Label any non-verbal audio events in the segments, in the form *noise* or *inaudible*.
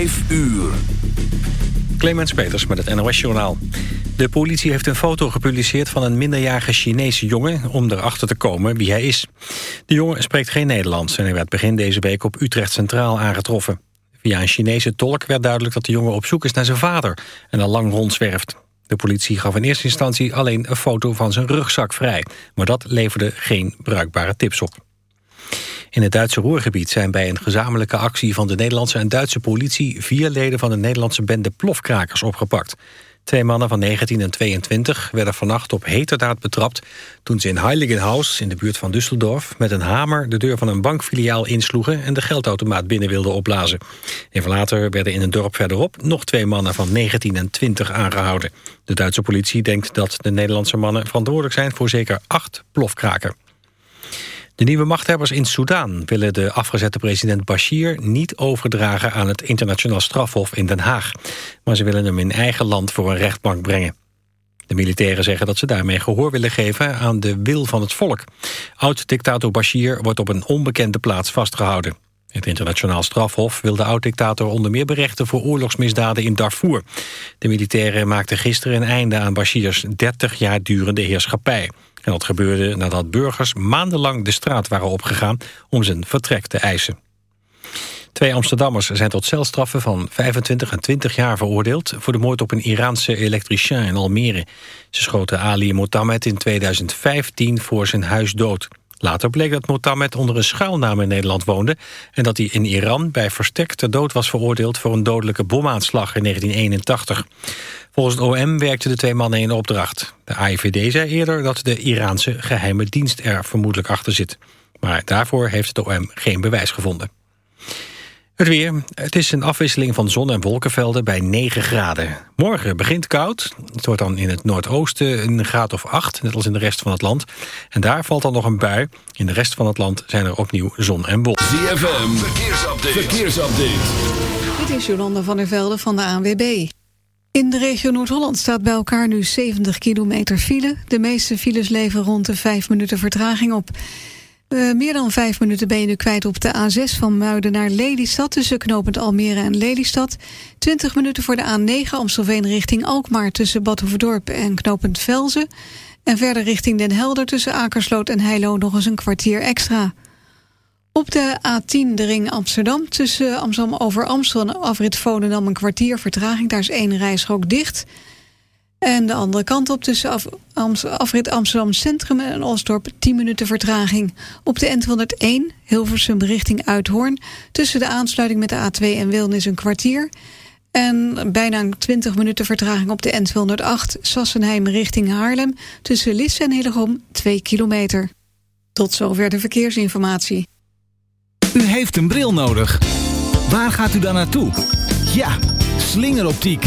5 uur. Clemens Peters met het NOS-journaal. De politie heeft een foto gepubliceerd van een minderjarige Chinese jongen... om erachter te komen wie hij is. De jongen spreekt geen Nederlands... en hij werd begin deze week op Utrecht Centraal aangetroffen. Via een Chinese tolk werd duidelijk dat de jongen op zoek is naar zijn vader... en al lang rondzwerft. De politie gaf in eerste instantie alleen een foto van zijn rugzak vrij. Maar dat leverde geen bruikbare tips op. In het Duitse Roergebied zijn bij een gezamenlijke actie van de Nederlandse en Duitse politie vier leden van de Nederlandse bende Plofkrakers opgepakt. Twee mannen van 19 en 22 werden vannacht op heterdaad betrapt... toen ze in Heiligenhaus, in de buurt van Düsseldorf... met een hamer de deur van een bankfiliaal insloegen... en de geldautomaat binnen wilden opblazen. Even later werden in een dorp verderop... nog twee mannen van 19 en 20 aangehouden. De Duitse politie denkt dat de Nederlandse mannen... verantwoordelijk zijn voor zeker acht plofkraken. De nieuwe machthebbers in Soedan willen de afgezette president Bashir niet overdragen aan het internationaal strafhof in Den Haag. Maar ze willen hem in eigen land voor een rechtbank brengen. De militairen zeggen dat ze daarmee gehoor willen geven aan de wil van het volk. Oud-dictator Bashir wordt op een onbekende plaats vastgehouden. Het internationaal strafhof wil de oud-dictator onder meer berechten voor oorlogsmisdaden in Darfur. De militairen maakten gisteren een einde aan Bashirs 30 jaar durende heerschappij. En dat gebeurde nadat burgers maandenlang de straat waren opgegaan om zijn vertrek te eisen. Twee Amsterdammers zijn tot celstraffen van 25 en 20 jaar veroordeeld... voor de moord op een Iraanse elektricien in Almere. Ze schoten Ali Mohammed in 2015 voor zijn huis dood. Later bleek dat Mohammed onder een schuilnaam in Nederland woonde... en dat hij in Iran bij verstek ter dood was veroordeeld... voor een dodelijke bomaanslag in 1981. Volgens het OM werkten de twee mannen in opdracht. De AIVD zei eerder dat de Iraanse geheime dienst er vermoedelijk achter zit. Maar daarvoor heeft het OM geen bewijs gevonden. Het weer. Het is een afwisseling van zon- en wolkenvelden bij 9 graden. Morgen begint koud. Het wordt dan in het noordoosten een graad of 8, net als in de rest van het land. En daar valt dan nog een bui. In de rest van het land zijn er opnieuw zon en wolken. ZFM, verkeersupdate. verkeersupdate. Dit is Jolanda van der Velde van de ANWB. In de regio Noord-Holland staat bij elkaar nu 70 kilometer file. De meeste files leveren rond de 5 minuten vertraging op. Uh, meer dan 5 minuten ben je nu kwijt op de A6 van Muiden naar Lelystad... tussen knooppunt Almere en Lelystad. 20 minuten voor de A9 Amstelveen richting Alkmaar... tussen Bad Hoeverdorp en knooppunt Velzen. En verder richting Den Helder tussen Akersloot en Heilo... nog eens een kwartier extra. Op de A10 de ring Amsterdam tussen Amsterdam over Amstel en afrit Volendam een kwartier vertraging. Daar is één rijstrook dicht. En de andere kant op tussen af, afrit Amsterdam Centrum en Osdorp 10 minuten vertraging. Op de N201 Hilversum richting Uithoorn tussen de aansluiting met de A2 en Wilnis een kwartier. En bijna 20 minuten vertraging op de N208 Sassenheim richting Haarlem tussen Lisse en Hillegom 2 kilometer. Tot zover de verkeersinformatie. U heeft een bril nodig. Waar gaat u dan naartoe? Ja, slingeroptiek.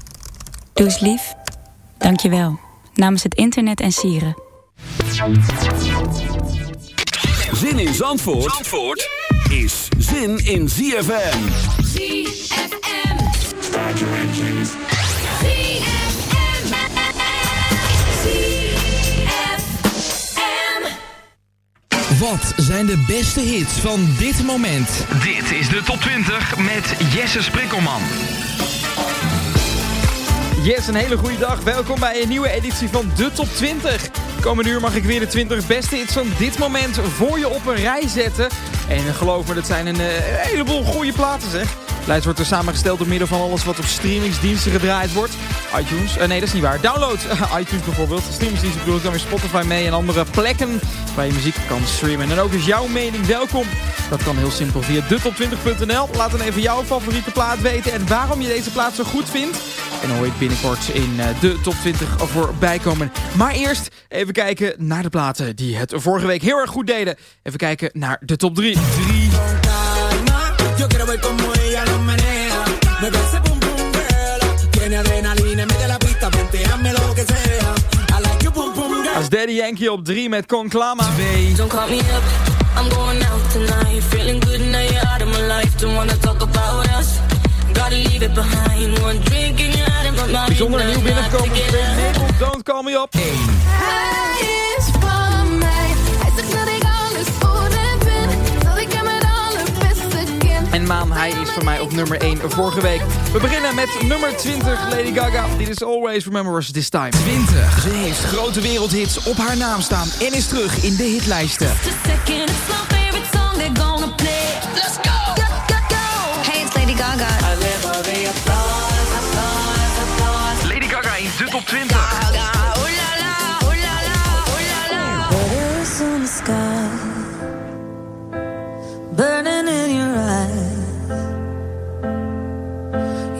Doe eens lief. Dank je wel. Namens het internet en sieren. Zin in Zandvoort, Zandvoort is zin in ZFM. ZFM. Wat zijn de beste hits van dit moment? Dit is de top 20 met Jesse Sprikkelman. Yes, een hele goede dag. Welkom bij een nieuwe editie van de Top 20. Komende uur mag ik weer de 20 beste hits van dit moment voor je op een rij zetten. En geloof me, dat zijn een, uh, heleboel goede platen zeg. Lijst wordt er samengesteld door middel van alles wat op streamingsdiensten gedraaid wordt. iTunes, uh, nee dat is niet waar. Download *laughs* iTunes bijvoorbeeld. Streamingsdiensten bedoel ik dan weer Spotify mee en andere plekken waar je muziek kan streamen. En ook is jouw mening welkom. Dat kan heel simpel via detop20.nl. Laat dan even jouw favoriete plaat weten en waarom je deze plaat zo goed vindt. En dan hoor je het binnenkort in uh, de top 20 voorbij komen. Maar eerst even kijken naar de platen die het vorige week heel erg goed deden. Even kijken naar de top 3. 3. Me ese pum pum girl. Tiene adrenalina, mete la pista, venteame lo que sea. I like you pum pum girl. Als Daddy Yankee op 3 met Conclama. 2. Don't call me up, I'm going out tonight. Feeling good now you're out of my life. Don't wanna talk about us. Gotta leave it behind. One drink and you're out of my mind. Bijzonder nieuw binnenkomen. Don't call me up. 1. Maan, hij is van mij op nummer 1 vorige week. We beginnen met nummer 20, Lady Gaga. Dit is Always Remember Us This Time. 20. Ze heeft grote wereldhits op haar naam staan en is terug in de hitlijsten. Let's go! Hey, it's Lady Gaga. Lady Gaga in de top 20.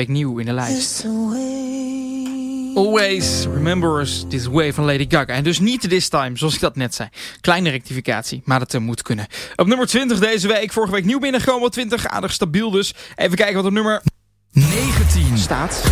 Week nieuw in de lijst. Always remember us this way van Lady Gaga. En dus niet this time, zoals ik dat net zei. Kleine rectificatie, maar dat eh, moet kunnen. Op nummer 20 deze week. Vorige week nieuw binnengekomen op 20. Aardig stabiel dus. Even kijken wat op nummer 19 staat.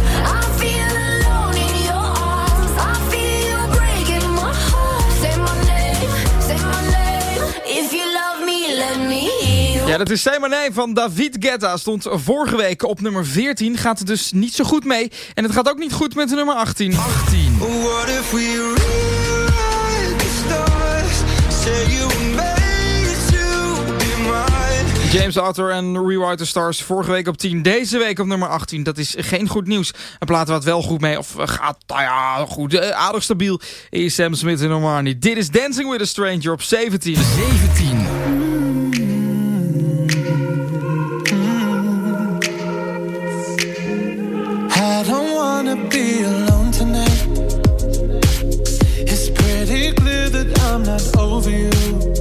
Dat is My Name van David Guetta. Stond vorige week op nummer 14. Gaat het dus niet zo goed mee. En het gaat ook niet goed met de nummer 18. 18 What if we rewrite the stars? Say you were made to be mine. James Arthur en Rewrite the Stars. Vorige week op 10. Deze week op nummer 18. Dat is geen goed nieuws. Een plaat wat wel goed mee. Of gaat, nou ja, goed. eh, aardig stabiel. Is Sam Smith en Omani. Dit is Dancing with a Stranger op 17. 17 I'm not over you.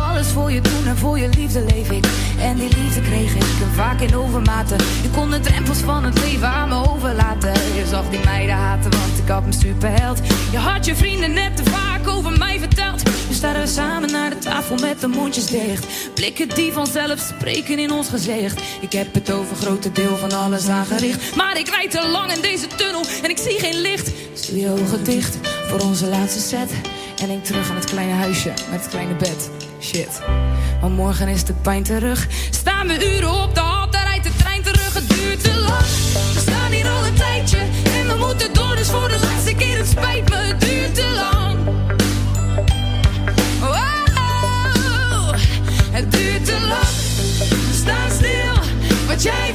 Alles voor je doen en voor je liefde leef ik. En die liefde kreeg ik en vaak in overmaten. Je kon de drempels van het leven aan me overlaten. Je zag die meiden haten, want ik had mijn superheld. Je had je vrienden net te vaak over mij verteld. Nu staan we samen naar de tafel met de mondjes dicht. Blikken die vanzelf spreken in ons gezicht. Ik heb het over grote deel van alles aangericht. Maar ik rijd te lang in deze tunnel en ik zie geen licht. Doe je ogen dicht voor onze laatste set. En denk terug aan het kleine huisje met het kleine bed. Shit. Maar morgen is de pijn terug. Staan we uren op de hal, daar rijdt de trein terug. Het duurt te lang. We staan hier al een tijdje en we moeten door, dus voor de laatste keer het spijt me, het duurt te lang. Oh, het duurt te lang. We staan stil, wat jij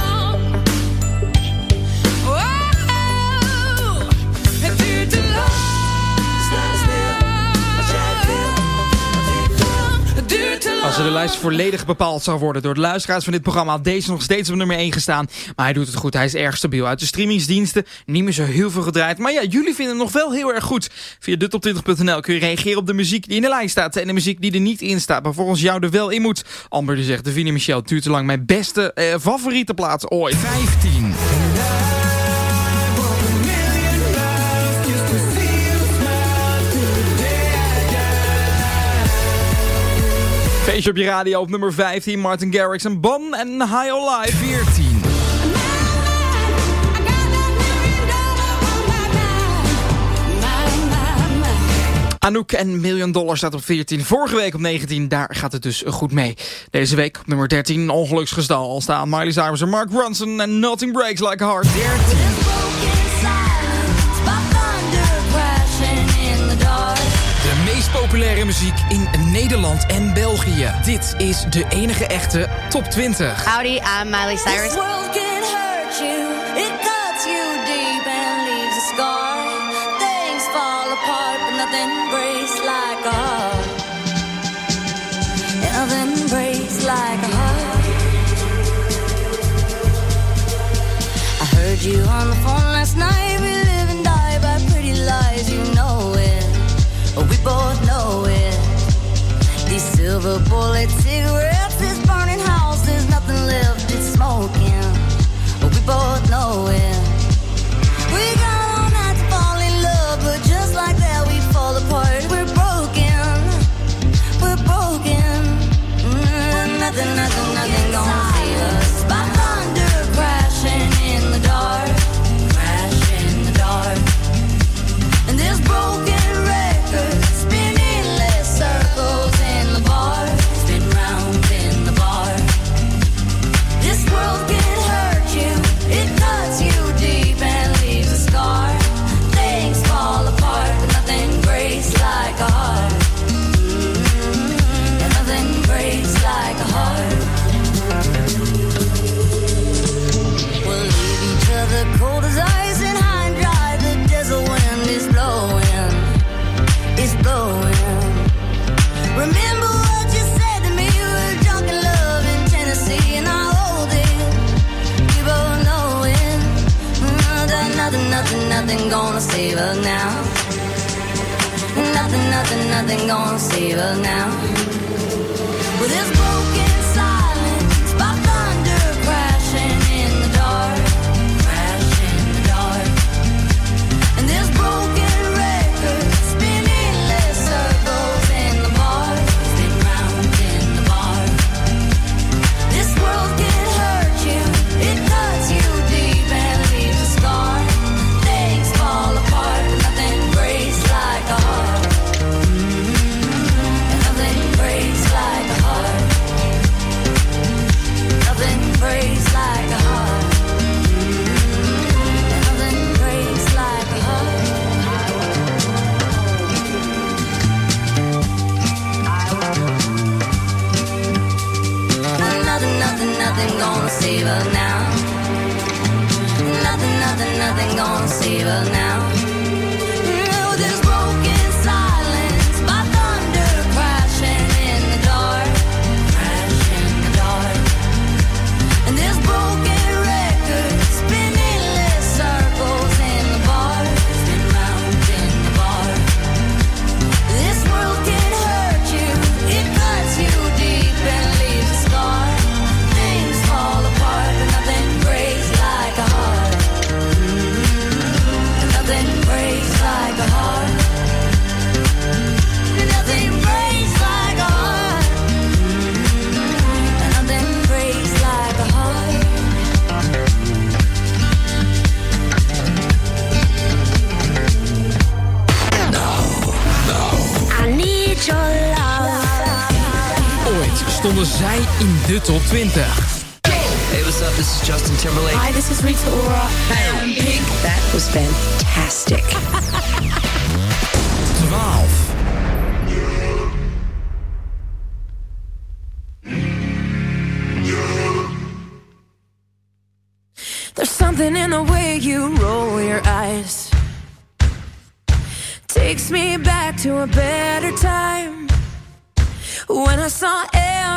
Als de lijst volledig bepaald zou worden door de luisteraars van dit programma... had deze nog steeds op nummer 1 gestaan. Maar hij doet het goed, hij is erg stabiel. Uit de streamingsdiensten niet meer zo heel veel gedraaid. Maar ja, jullie vinden hem nog wel heel erg goed. Via dutop20.nl kun je reageren op de muziek die in de lijst staat... en de muziek die er niet in staat, maar volgens jou er wel in moet. Amber die zegt, Davine Michel duurt te lang. Mijn beste eh, favoriete plaats ooit. 15. Feestje op je radio op nummer 15. Martin Garrix en Bon en High Life. 14. Anouk en Million Dollar staat op 14. Vorige week op 19, daar gaat het dus goed mee. Deze week op nummer 13, ongeluksgestal. Al staan Miley Cyrus en Mark Ronson en Nothing Breaks Like a Heart. 13. Populaire muziek in Nederland en België. Dit is de enige echte top 20. Howdy, I'm Miley Cyrus. You, it of bullets. Nothing, nothing, nothing gonna save us now. With gonna save us now. Top 20. Hey, what's up? This is Justin Timberlake. Hi, this is Rita Ora. And Pink. That was fantastic. *laughs* 12. There's something in the way you roll your eyes. Takes me back to a better time. When I saw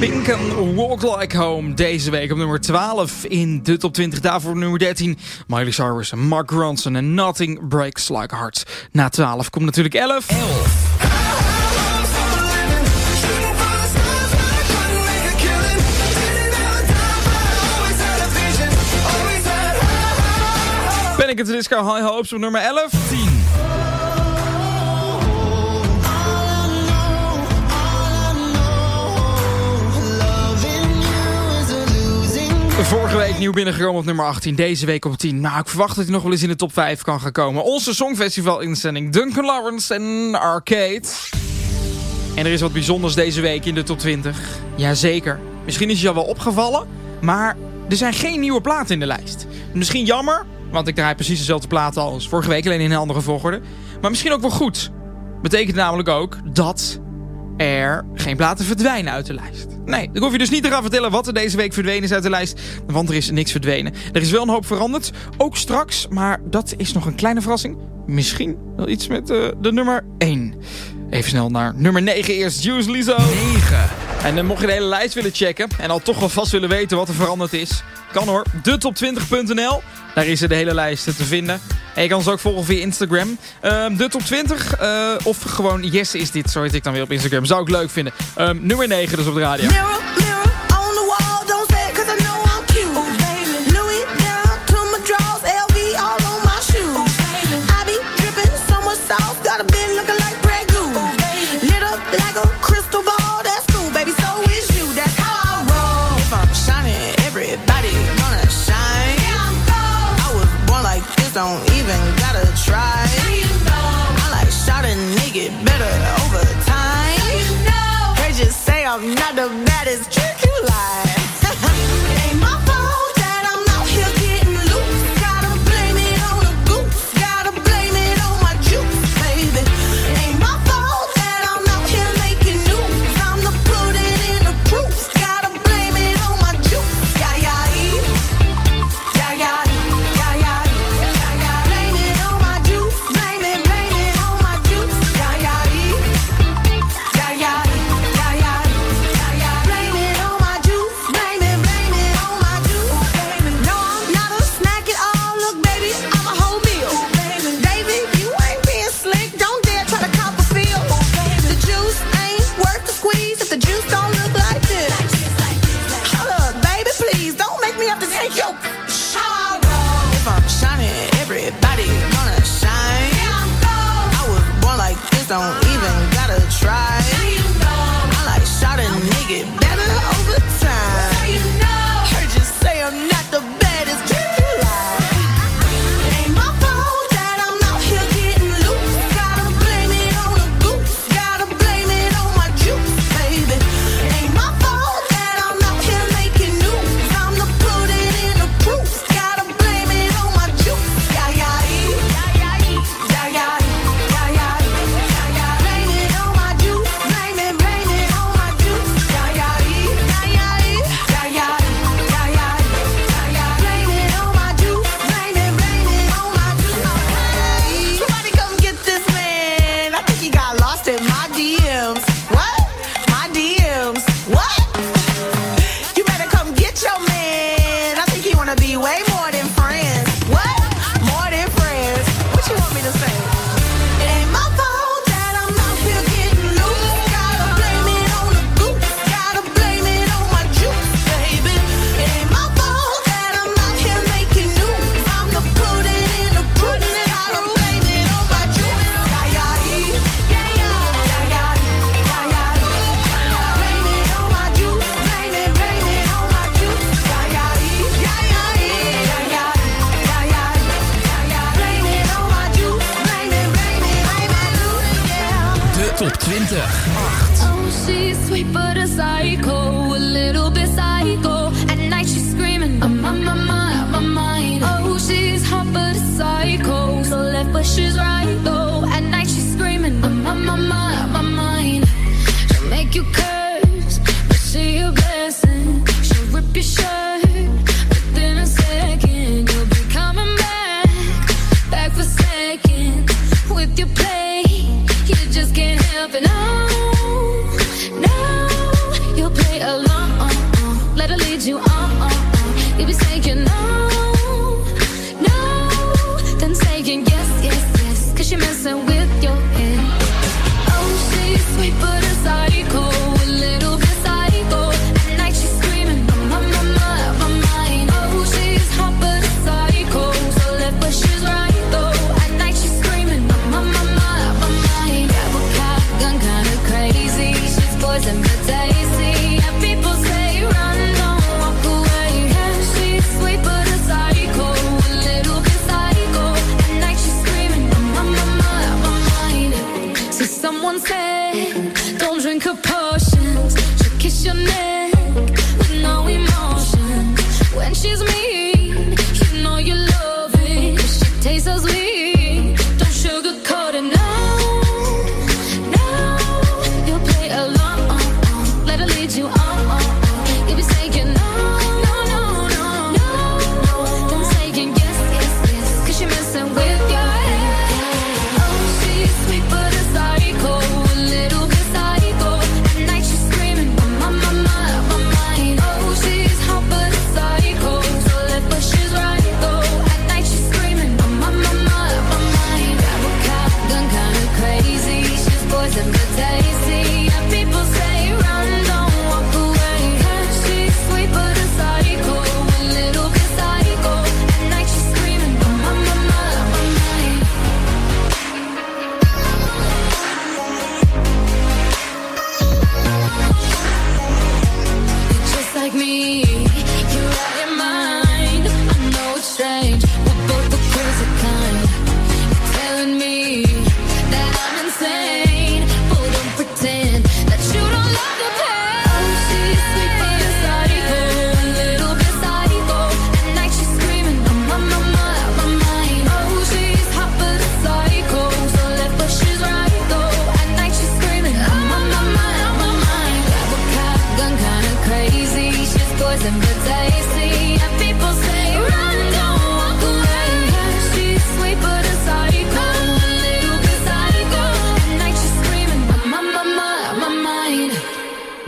Pink en Walk Like Home deze week op nummer 12 in de top 20. Daarvoor nummer 13 Miley Cyrus en Mark Ronson en Nothing Breaks Like a Heart. Na 12 komt natuurlijk 11. 11. Panic at the Disco High Hopes op nummer 11. 10. Vorige week nieuw binnengekomen op nummer 18. Deze week op 10. Nou, ik verwacht dat hij nog wel eens in de top 5 kan gaan komen. Onze Songfestival instelling Duncan Lawrence en Arcade. En er is wat bijzonders deze week in de top 20. Jazeker. Misschien is je al wel opgevallen. Maar er zijn geen nieuwe platen in de lijst. Misschien jammer. Want ik draai precies dezelfde platen als vorige week. Alleen in een andere volgorde. Maar misschien ook wel goed. Betekent namelijk ook dat er geen platen verdwijnen uit de lijst. Nee, dan hoef je dus niet te gaan vertellen wat er deze week verdwenen is uit de lijst. Want er is niks verdwenen. Er is wel een hoop veranderd. Ook straks, maar dat is nog een kleine verrassing. Misschien wel iets met eh, de nummer 1. Even snel naar nummer 9 eerst, Juice Lizzo. 9. En dan mocht je de hele lijst willen checken en al toch wel vast willen weten wat er veranderd is. Kan hoor, detop20.nl. Daar is de hele lijst te vinden. En je kan ons ook volgen via Instagram. Um, de top 20 eh, of gewoon Yes is dit, zo heet ik dan weer op Instagram. Zou ik leuk vinden. Ehm, nummer 9 dus op de radio.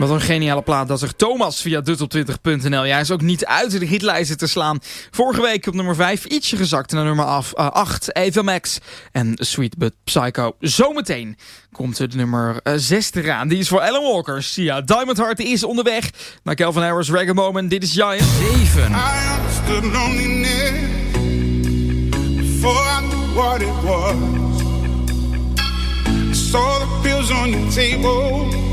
Wat een geniale plaat dat er Thomas via dutop20.nl. Ja, is ook niet uit de hitlijsten te slaan. Vorige week op nummer 5 ietsje gezakt naar nummer 8. Eh, Eva Max en Sweet But Psycho. Zometeen komt het nummer eh, 6 eraan. Die is voor Alan Walker. Sia Diamond Heart is onderweg naar Calvin Harris Reggae Moment. Dit is Giant 7. table.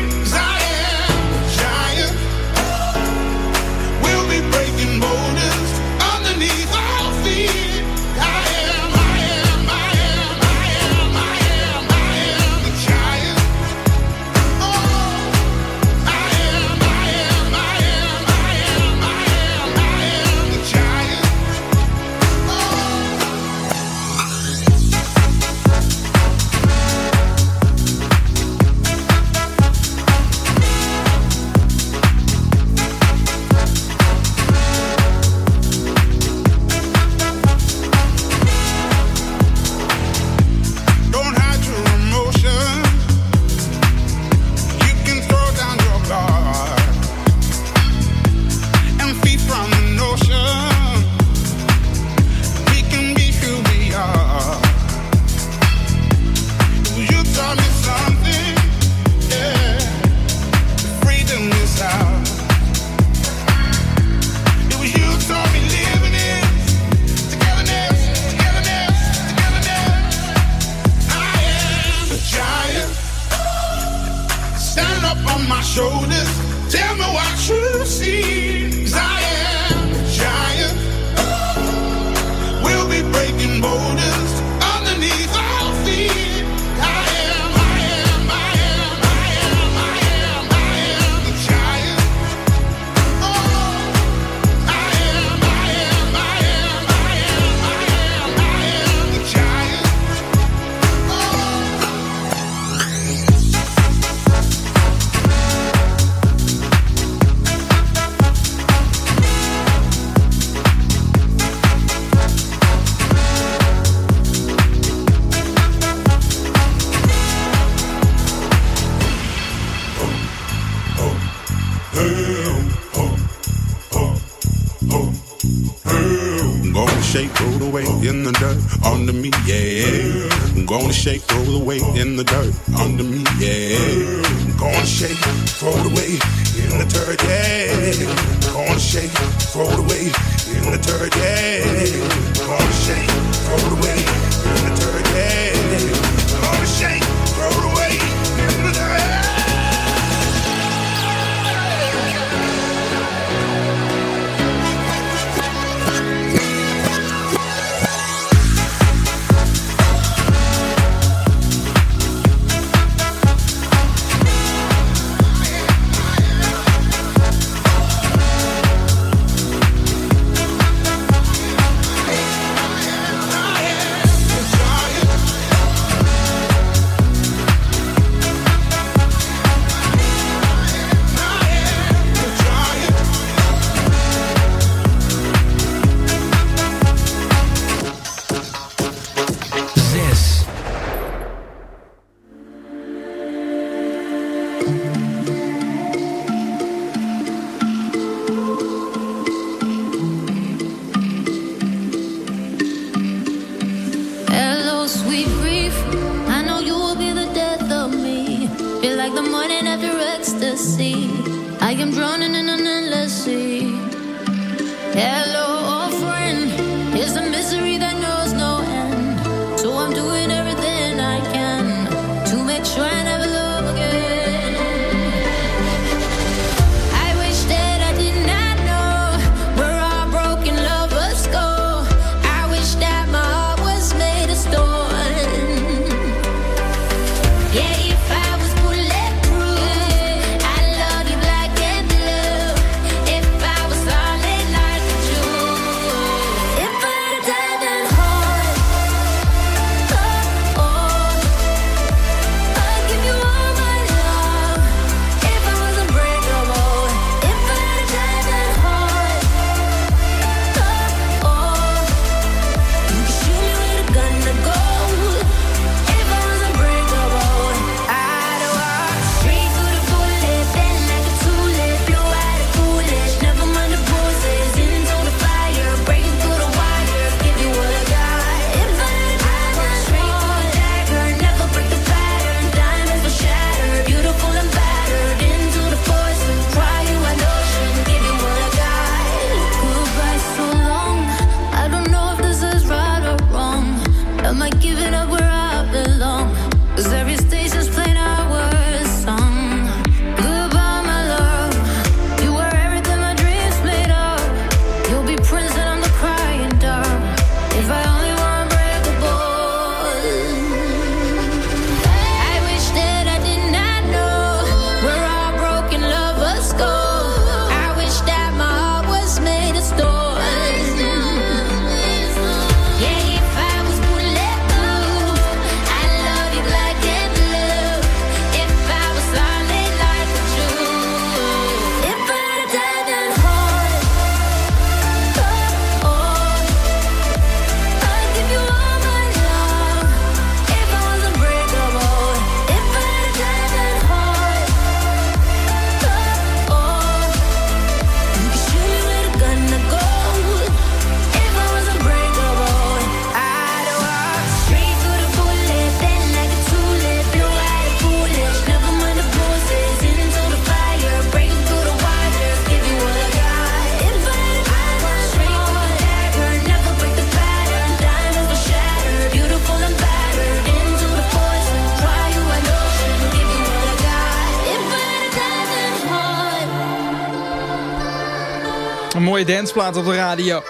Danceplaat op de radio.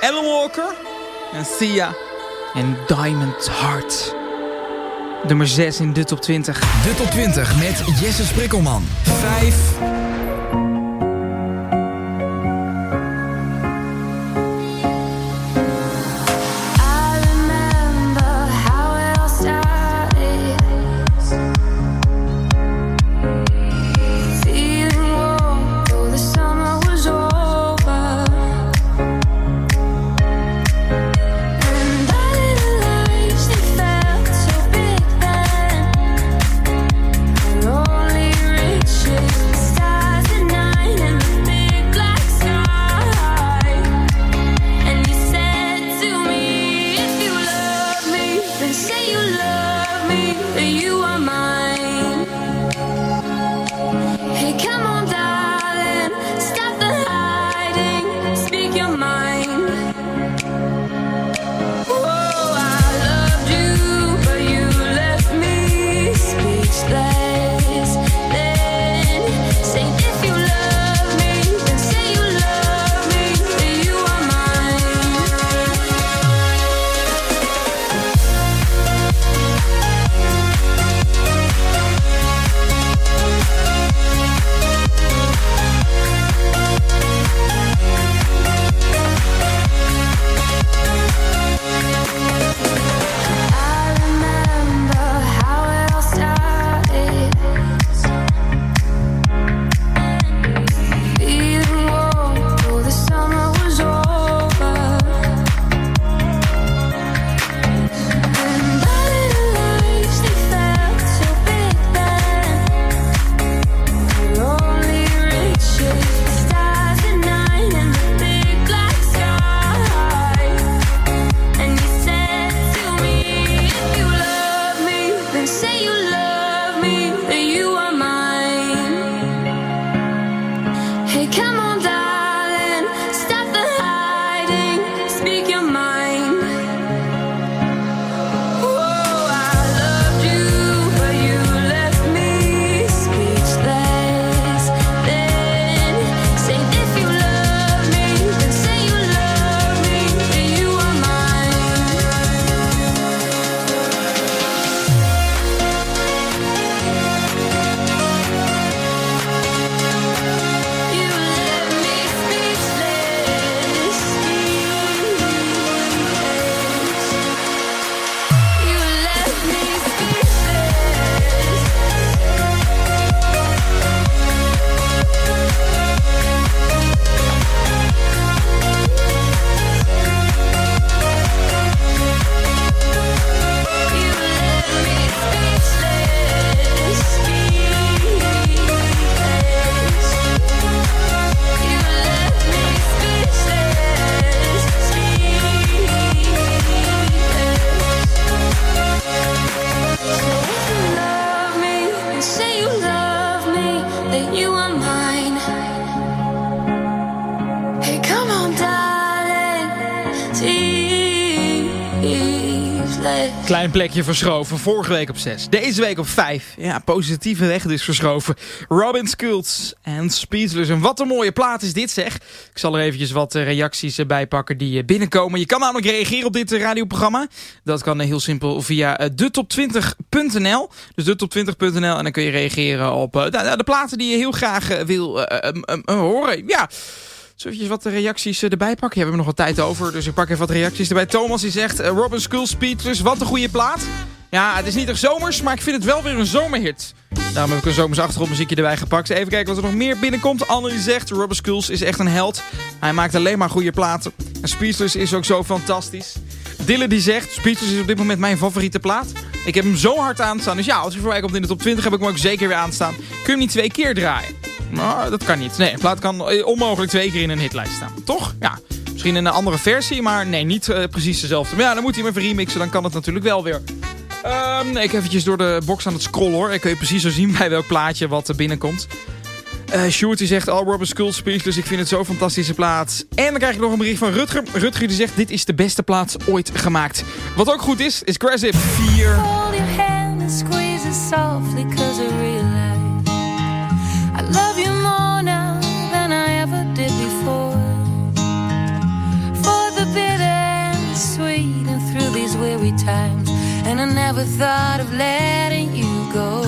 Ellen Walker en Sia en Diamond Heart. Nummer 6 in de top 20. De top 20 met Jesse Sprikkelman. 5. Plekje verschoven. Vorige week op 6. Deze week op 5. Ja, positieve weg dus verschoven. Robin Schultz en Speechless. En wat een mooie plaat is dit zeg. Ik zal er eventjes wat eh, reacties eh, bij pakken die eh, binnenkomen. Je kan namelijk reageren op dit radioprogramma. Dat kan heel simpel via eh, detop20.nl. Dus detop20.nl en dan kun je reageren op nou, nou, de platen die je heel graag wil horen. Ja. Zullen we eventjes wat reacties eh, erbij pakken? Ja, we hebben nog wat tijd over, dus ik pak even wat reacties erbij. Thomas die zegt, eh, Robin School Speechless, wat een goede plaat. Ja, het is niet echt zomers, maar ik vind het wel weer een zomerhit. Daarom heb ik een zomers achtergrondmuziekje erbij gepakt. Even kijken wat er nog meer binnenkomt. Anne die zegt, Robin Schools is echt een held. Hij maakt alleen maar goede platen. En Speechless is ook zo fantastisch. Dille die zegt, Speechless is op dit moment mijn favoriete plaat. Ik heb hem zo hard aanstaan. Dus ja, als hij voorbij komt in de top 20 heb ik hem ook zeker weer aanstaan. Kun je hem niet twee keer draaien? Nou, dat kan niet. Nee, een plaat kan eh, onmogelijk twee keer in een hitlijst staan. Toch? Ja. Misschien in een andere versie, maar nee, niet eh, precies dezelfde. Maar ja, dan moet hij hem even remixen, dan kan het natuurlijk wel weer. Ehm, ik eventjes door de box aan het scrollen hoor. Ik kun je precies zo zien bij welk plaatje wat er binnenkomt. Uh, die zegt All Robert School Speech, dus ik vind het zo'n fantastische plaats. En dan krijg ik nog een bericht van Rutger. Rutger die zegt dit is de beste plaats ooit gemaakt. Wat ook goed is, is Grasip 4. Hold your hand and squeeze it softly cause I realize I love you more now than I ever did before. For the bitter and the sweet and through these weary times. And I never thought of letting you go.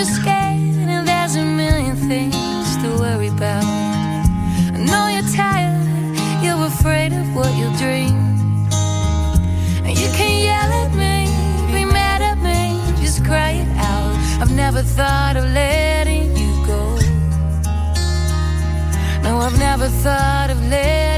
you're scared and there's a million things to worry about. I know you're tired, you're afraid of what you'll dream. And you can yell at me, be mad at me, just cry it out. I've never thought of letting you go. No, I've never thought of letting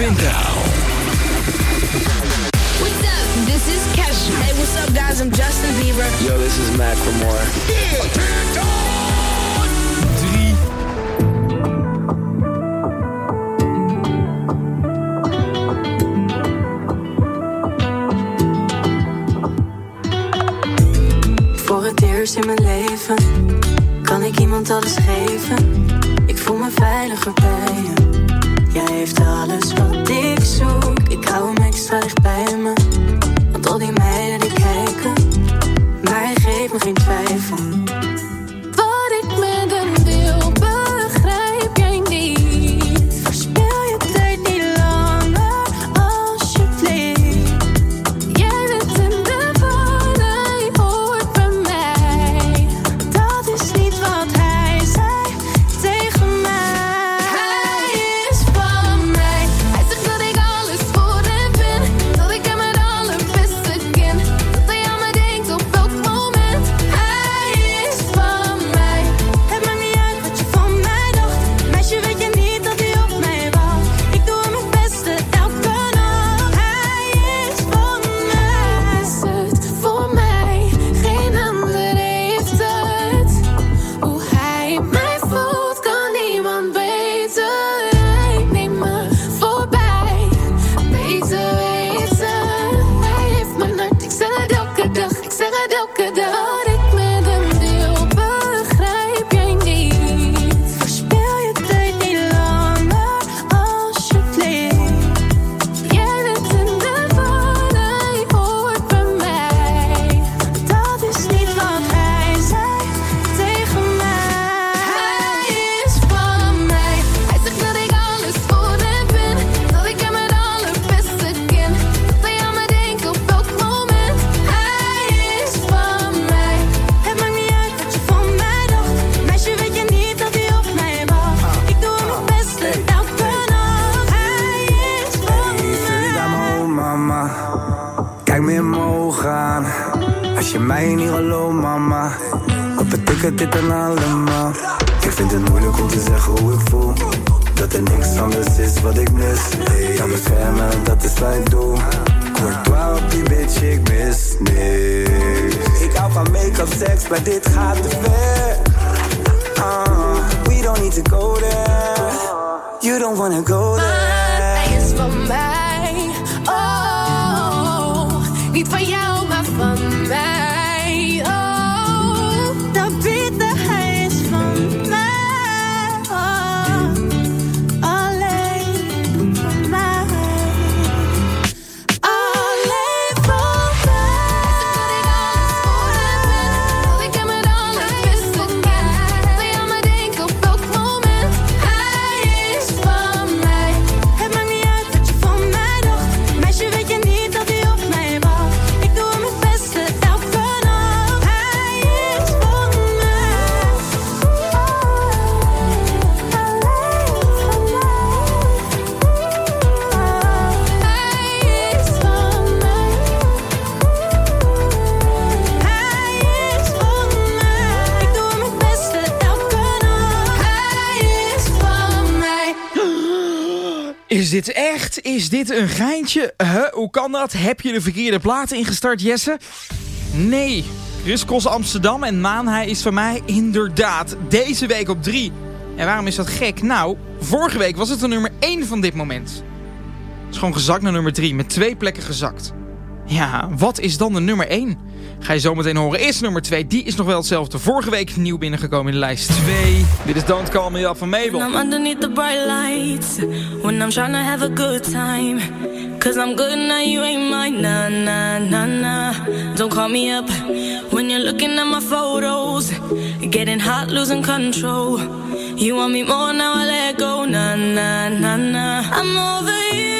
Свинка. Is dit echt? Is dit een geintje? Huh, hoe kan dat? Heb je de verkeerde platen ingestart, Jesse? Nee. Chris Cross Amsterdam en Maan, hij is van mij inderdaad deze week op 3. En waarom is dat gek? Nou, vorige week was het de nummer 1 van dit moment. Het is gewoon gezakt naar nummer 3, met twee plekken gezakt. Ja, wat is dan de nummer 1? Ga je zo meteen horen. Eerst nummer 2, die is nog wel hetzelfde. Vorige week nieuw binnengekomen in de lijst 2. Dit is Don't Call Me Up van Mabel. When I'm underneath the bright lights, when I'm trying to have a good time. Cause I'm good now, you ain't mine. Nah, nah, nah, nah. Don't call me up when you're looking at my photos. Getting hot, losing control. You want me more now, I let go. Nah, nah, nah, nah. I'm over you,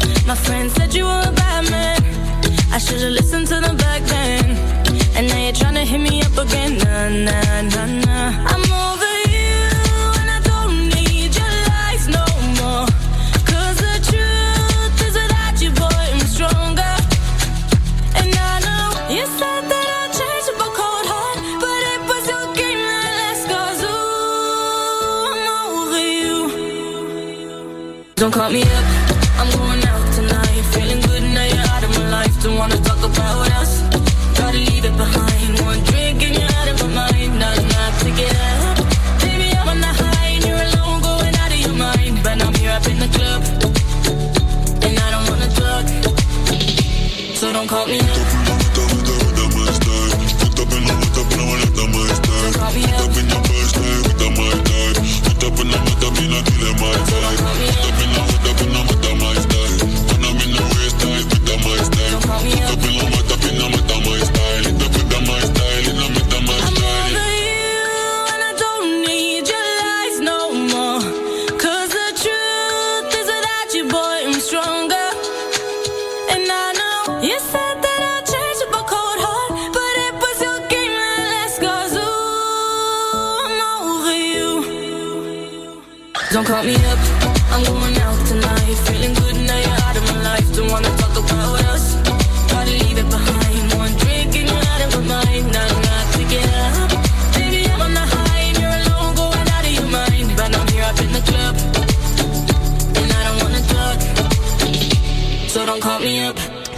My friend said you were a bad man. I should've listened to them back then. And now you're trying to hit me up again. Nah, nah, nah, nah. I'm call me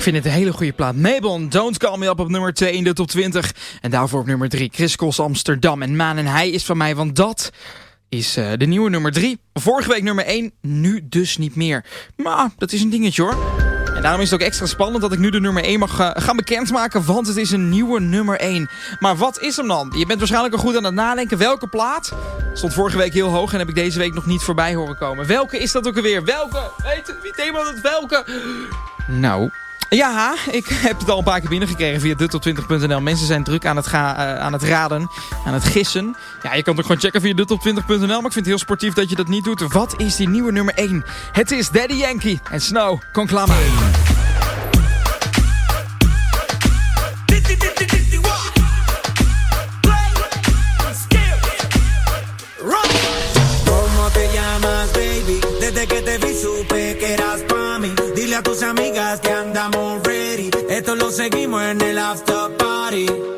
vind het een hele goede plaat. Mabel, Don't Call Me Up op nummer 2 in de top 20. En daarvoor op nummer 3 Chris Kos Amsterdam. En Maan en Hij is van mij, want dat is uh, de nieuwe nummer 3. Vorige week nummer 1, nu dus niet meer. Maar dat is een dingetje hoor. En daarom is het ook extra spannend dat ik nu de nummer 1 mag uh, gaan bekendmaken, want het is een nieuwe nummer 1. Maar wat is hem dan? Je bent waarschijnlijk al goed aan het nadenken. Welke plaat? Stond vorige week heel hoog en heb ik deze week nog niet voorbij horen komen. Welke is dat ook alweer? Welke? Weet iemand het welke? Nou, ja, ik heb het al een paar keer binnengekregen via dutop20.nl. Mensen zijn druk aan het, ga, uh, aan het raden, aan het gissen. Ja, je kan het ook gewoon checken via dutop20.nl. Maar ik vind het heel sportief dat je dat niet doet. Wat is die nieuwe nummer 1? Het is Daddy Yankee en Snow Conclama. Seguimos en el after party.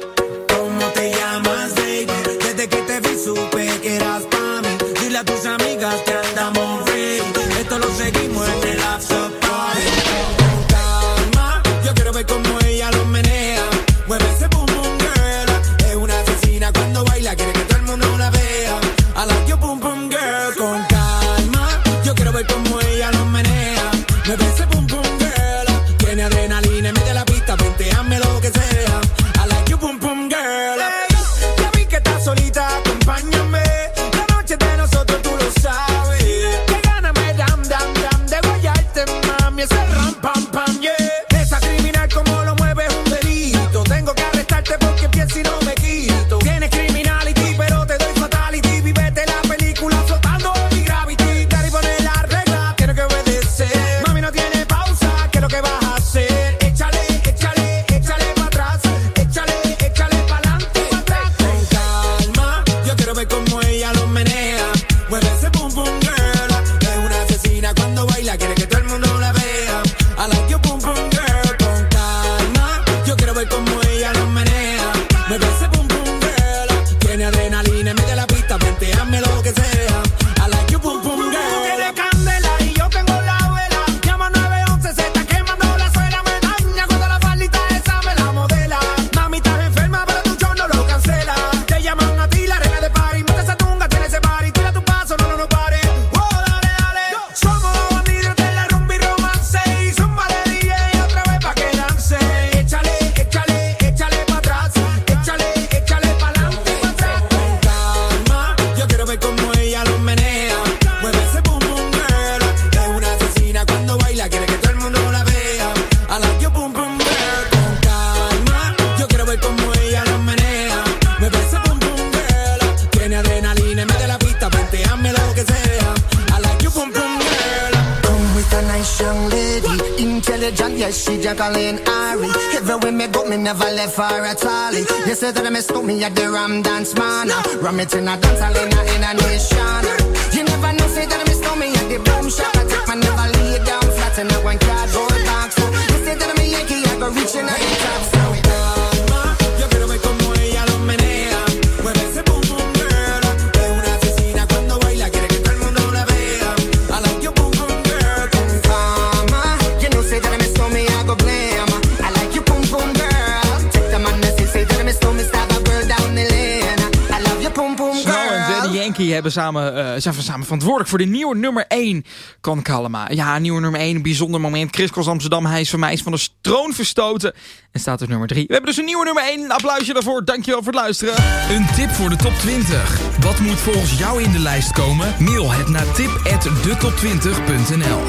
Yankee hebben samen, eh, zijn samen verantwoordelijk voor de nieuwe nummer 1 kan Kalema. Ja, nieuwe nummer 1, een bijzonder moment. Chris Cross Amsterdam, hij is van mij is van de troon verstoten. En staat op nummer 3. We hebben dus een nieuwe nummer 1. Een applausje daarvoor. Dankjewel voor het luisteren. Een tip voor de top 20. Wat moet volgens jou in de lijst komen? Mail het naar tip@detop20.nl.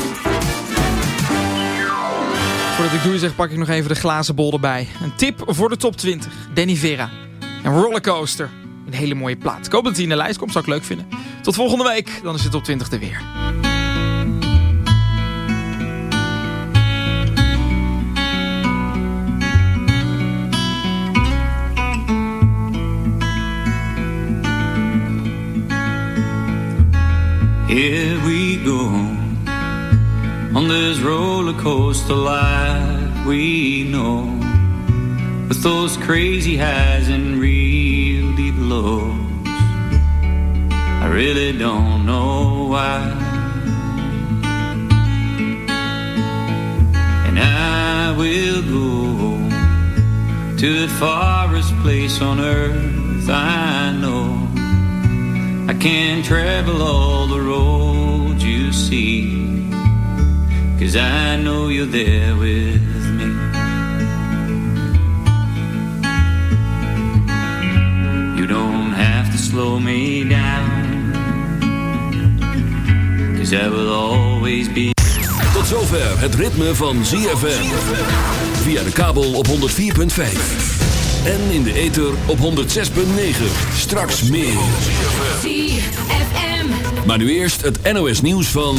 Voordat ik doe zeg, pak ik nog even de glazen bol erbij. Een tip voor de top 20. Danny Vera. En Rollercoaster. Een hele mooie plaat. Ik hoop dat hij in de lijst komt. Zou ik leuk vinden. Tot volgende week. Dan is de top 20 er weer. Here we go on this roller coaster life we know, with those crazy highs and real lows. I really don't know why. And I will go to the farthest place on earth I know. I can travel all the roads you see. Cause I know you're there with You don't have to slow me down. Cause I will always be. Tot zover het ritme van ZFM. Via de kabel op 104.5. En in de ether op 106.9. Straks meer. ZFM. Maar nu eerst het NOS nieuws van...